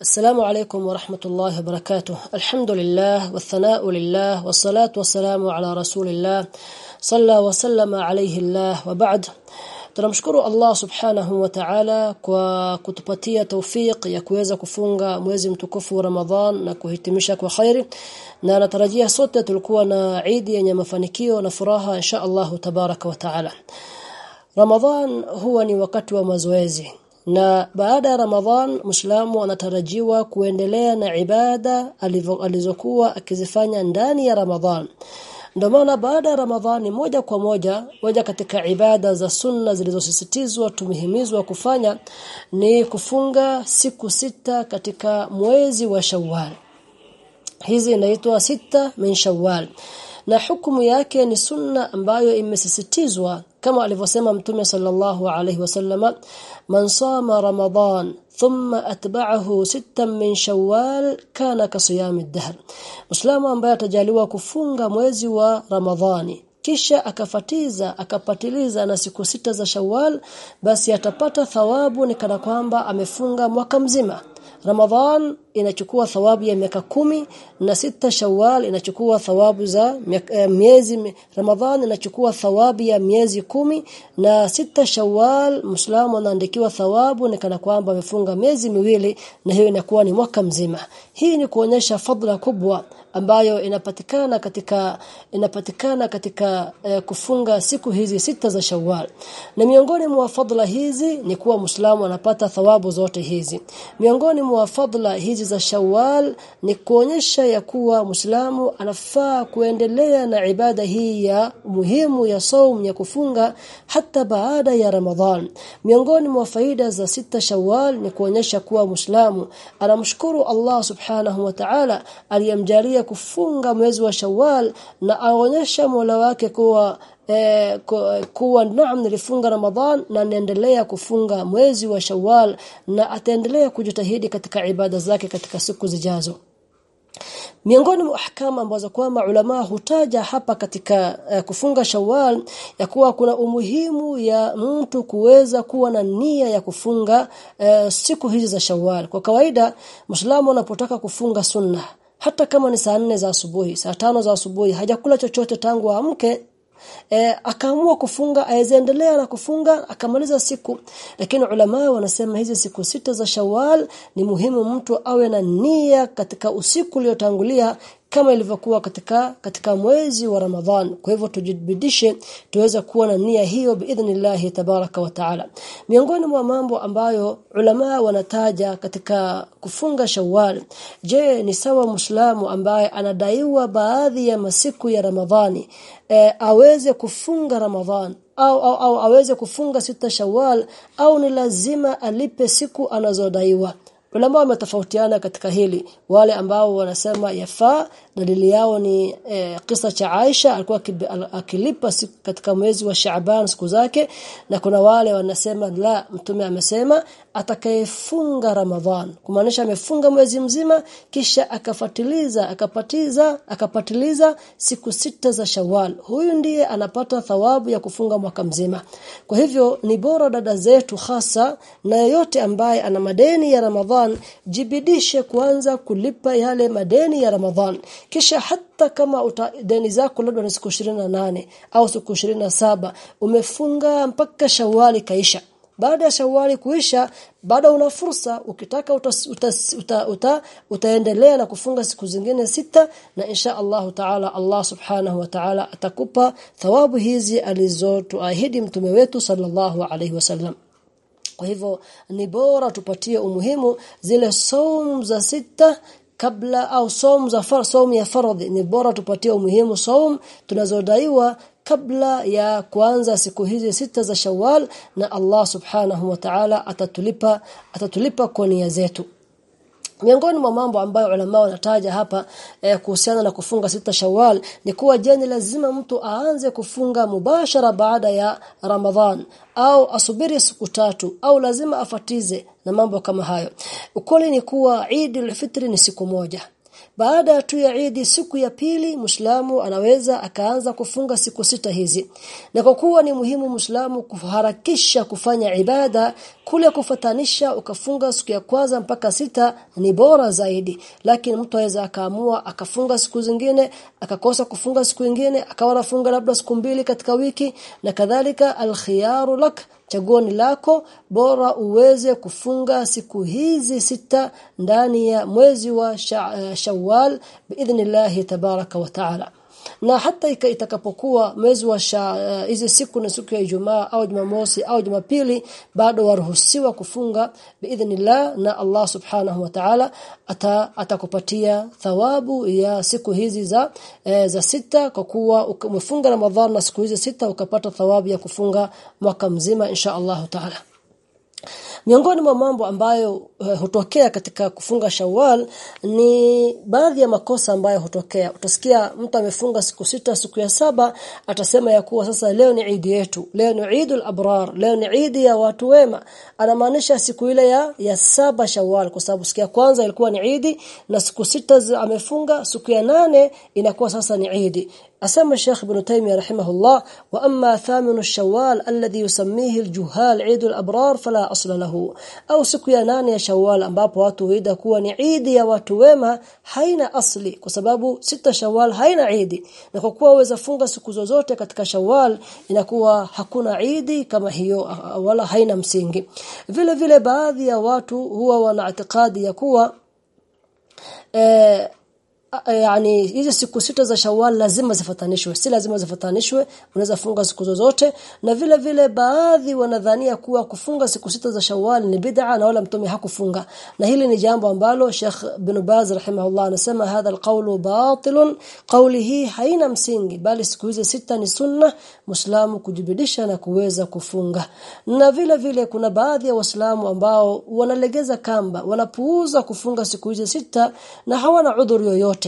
السلام عليكم ورحمة الله وبركاته الحمد لله والثناء لله والصلاة والسلام على رسول الله صلى وسلم عليه الله وبعد tunamshukuru Allah subhanahu wa ta'ala kwa kutupatia tawfik ya kuweza kufunga mwezi mtukufu wa Ramadhan na kuhitimisha kwa khairi na natarajia sote tulikuwa na Eid yenye mafanikio na furaha insha Allah tabaraka wa ta'ala Ramadhan huwa ni wakati wa mazoezi na baada ya Ramadhan Muislamu anatarajiwa kuendelea na ibada alizokuwa akizifanya ndani ya Ramadhan ndio maana baada ya Ramadhani moja kwa moja moja katika ibada za sunna zilizosisitizwa tumehimizwa kufanya ni kufunga siku sita katika mwezi wa Shawwal. Hizi inaitwa sita min Shawwal. Na hukumu yake ni sunna ambayo imesisitizwa kama alivyosema Mtume sallallahu alaihi wasallama man sama Ramadan thumma atba'ahu sittan min Shawwal kana kasiyam ad-dahr. muslimu ambaye atajaliwa kufunga mwezi wa Ramadhani kisha akafatiza akapatiliza na siku sita za Shawwal basi atapata thawabu ni kana kwamba amefunga mwaka mzima Ramadhan inachukua thawabu ya miaka kumi na sita Shawwal inachukua thawabu za miezi Ramadhan inachukua thawabu ya miezi kumi na sita Shawwal Muislamu anaandikiwa thawabu ni kana kwamba amefunga miezi miwili na hiyo inakuwa ni mwaka mzima. Hii ni kuonyesha fadla kubwa ambayo inapatikana katika inapatikana katika eh, kufunga siku hizi sita za Shawwal. Na miongoni mwa fadla hizi ni kuwa Muislamu anapata thawabu zote hizi. Miongoni mwa fadla hizi za Shawwal ni kuonyesha ya kuwa Muislamu anafaa kuendelea na ibada hii ya muhimu ya saum ya kufunga hata baada ya Ramadhan. Miongoni mwa faida za sita Shawwal ni kuonyesha kuwa Muislamu anamshukuru Allah Subhanahu wa Ta'ala aliyemjalia kufunga mwezi wa Shawwal na aonyesha Mola wake kuwa eh, kuwa naam nilifunga Ramadhan na naendelea kufunga mwezi wa Shawwal na ataendelea kujitahidi katika ibada zake katika siku zijazo Miongoni mwa ahkama ambazo kwamba ulama hutaja hapa katika uh, kufunga Shawwal ya kuwa kuna umuhimu ya mtu kuweza kuwa na nia ya kufunga uh, siku hizi za Shawwal. Kwa kawaida Muislamu anapotaka kufunga sunna hata kama ni saa nne za asubuhi, saa tano za asubuhi hajakula chochote tangu amke e, akaamua kufunga aendelea na kufunga akamaliza siku. Lakini ulama wanasema hizi siku sita za Shawwal ni muhimu mtu awe na nia katika usiku uliotangulia kama ilivyokuwa katika katika mwezi wa Ramadhan. Kwa hivyo tujibidishe tuweza kuwa na nia hiyo biidhnillah tabaraka wa taala. Miongoni mwa mambo ambayo ulama wanataja katika kufunga Shawwal je ni sawa muislamu ambaye anadaiwa baadhi ya masiku ya Ramadhani e, aweze kufunga Ramadhan au, au, au aweze kufunga sita Shawwal au ni lazima alipe siku anazodaiwa Ulama wametofautiana katika hili. Wale ambao wanasema yafaa dalili yao ni e, kisa cha Aisha alikuwa akilipa katika mwezi wa Shaaban siku zake na kuna wale wanasema la mtume amesema atakayefunga Ramadhan. Kumaanisha amefunga mwezi mzima kisha akafatiliza akapatiza akapatiliza siku sita za Shawwal. Huyu ndiye anapata thawabu ya kufunga mwaka mzima. Kwa hivyo ni bora dada zetu hasa na yote ambaye ana madeni ya Ramadhan jibidishe kuanza kulipa yale madeni ya Ramadhan kisha hata kama uta, deni zako labda ni siku 28 au siku 27 umefunga mpaka shawali kaisha. Baada ya shawali kuisha bado una fursa. Ukitaka uta, uta, uta, uta, utaendelea na kufunga siku zingine sita na insha Allah Taala Allah Subhanahu wa Ta'ala atakupa thawabu hizi alizotuahidi mtume wetu sallallahu alaihi wasallam kwa hivyo ni bora tupatie umuhimu zile somu za sita kabla au saum za far saum ya faradhi ni bora tupatie umuhimu saum tunazodaiwa kabla ya kuanza siku hizi sita za Shawwal na Allah Subhanahu wa Ta'ala atatulipa atatulipa kwa nia zetu Miongoni mwa mambo ambayo ulama wanataja hapa eh, kuhusiana na kufunga sita Shawwal ni kuwa jeni lazima mtu aanze kufunga mubashara baada ya Ramadhan? Au asubiri siku tatu? Au lazima afatize na mambo kama hayo. Ukweli ni kuwa Eid al-Fitr ni siku moja baada tu ya Idi siku ya pili Muislamu anaweza akaanza kufunga siku sita hizi. Na kwa kuwa ni muhimu Muislamu kuharakisha kufanya ibada kule kufatanisha ukafunga siku ya kwanza mpaka sita ni bora zaidi. Lakini mtu aweza akaamua akafunga siku zingine akakosa kufunga siku nyingine akawa anafunga labda siku mbili katika wiki na kadhalika alkhiyaru lak chaguo ni lako bora uweze kufunga siku hizi sita ndani ya mwezi wa sha, Shawwal باذن tabaraka wa taala na hata itakapokuwa mwezi wa hizi uh, siku na siku ya Ijumaa au Jumamosi au Jumapili bado waruhusiwa kufunga biidhnillah na Allah subhanahu wa ta'ala ata, atakupatia thawabu ya siku hizi za e, za sita kwa kuwa umefunga Ramadhani na siku hizi sita ukapata thawabu ya kufunga mwaka mzima insha Allah ta'ala Miongoni mwa mambo ambayo uh, hutokea katika kufunga Shawwal ni baadhi ya makosa ambayo hutokea. Utasikia mtu amefunga siku sita siku ya saba atasema ya kuwa sasa leo ni Eid yetu. Leo ni Eidul Abrar, leo ni Eid ya watu wema. Anamaanisha siku ile ya ya saba Shawwal kwa sababu siku ya kwanza ilikuwa ni Eid na siku sita amefunga, siku ya nane inakuwa sasa ni Eid. أسمى الشيخ ابن تيمية رحمه الله وأما ثامن الشوال الذي يسميه الجهال عيد الأبرار فلا أصل له أو siku ya nane ya Shawwal ambapo watu huida kuwa ni Eid ya watu wema haina asli kwa sababu sita Shawwal haina Eid na kwa kuwa waweza funga siku zozote katika Shawwal inakuwa hakuna Eid kama hiyo wala haina msingi vile vile baadhi ya watu huwa wana itikadi ya kuwa eh, yani hizi siku sita za Shawwal lazima zifatanishwe si lazima zifatanishwe unaweza funga siku zozote. Na vile vile baadhi wanadhania kuwa kufunga siku sita za Shawwal ni bid'a na wala mtume hakufunga. Na hili ni jambo ambalo Sheikh bin Baz rahimahullah anasema hadha alqawlu batilun qawlihi haina msingi bali siku hizi sita ni sunna muislamu kujibidisha na kuweza kufunga. Na vile vile kuna baadhi ya waislamu ambao wanalegeza kamba wanapuuza kufunga siku hizi sita na hawana udhuru yoyote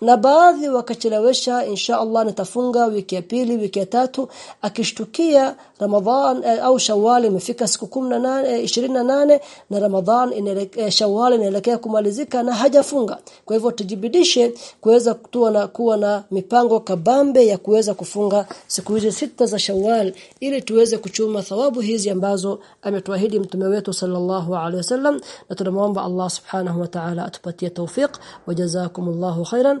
na baadhi wakachelewesha insha Allah nitafunga wiki ya pili wiki ya tatu akishtukia Ramadhan eh, au Shawwal imefika siku 18 eh, 28 na Ramadhan inaelekea eh, Shawwal inaelekea kumalizika na hajafunga. Kwa hivyo tujibidishe kuweza kuwa na kuwa na mipango kabambe ya kuweza kufunga siku hizi sita za Shawwal ili tuweze kuchuma thawabu hizi ambazo ametuahidi mtume wetu sallallahu alaihi wasallam na tunamwomba Allah subhanahu wa ta'ala atupatie tawfik wajazakumullahu khairan